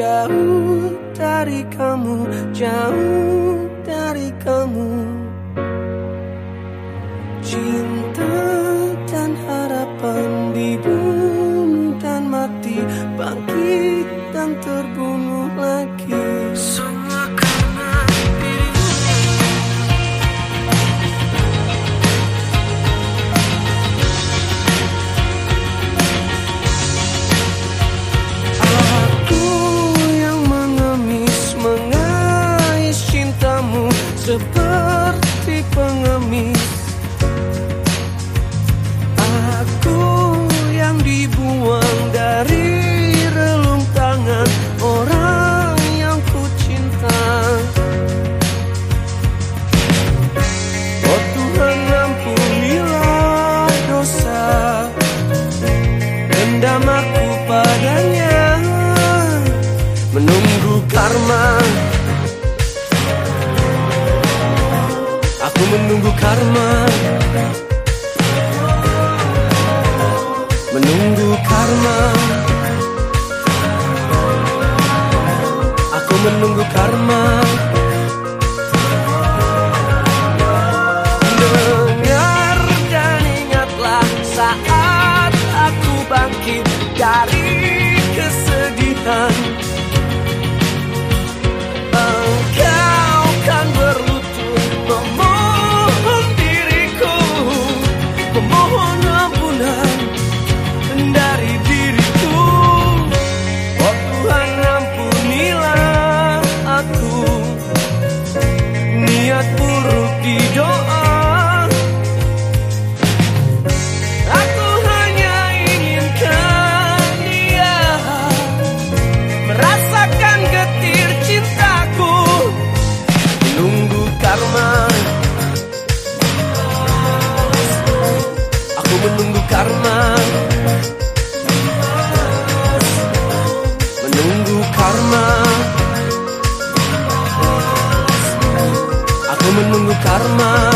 jauh dari kamu, jauh dari kamu. Cinta dan harapan dibunuh dan mati, bangkit dan terbunuh lagi. Seperti pengemis. Aku yang dibuang dari relung tangan Orang yang ku cinta. Oh Tuhan ampunilah dosa. Dendam aku padanya. Menunggu karma Aku menunggu karma. Menunggu karma. Aku menunggu karma karma.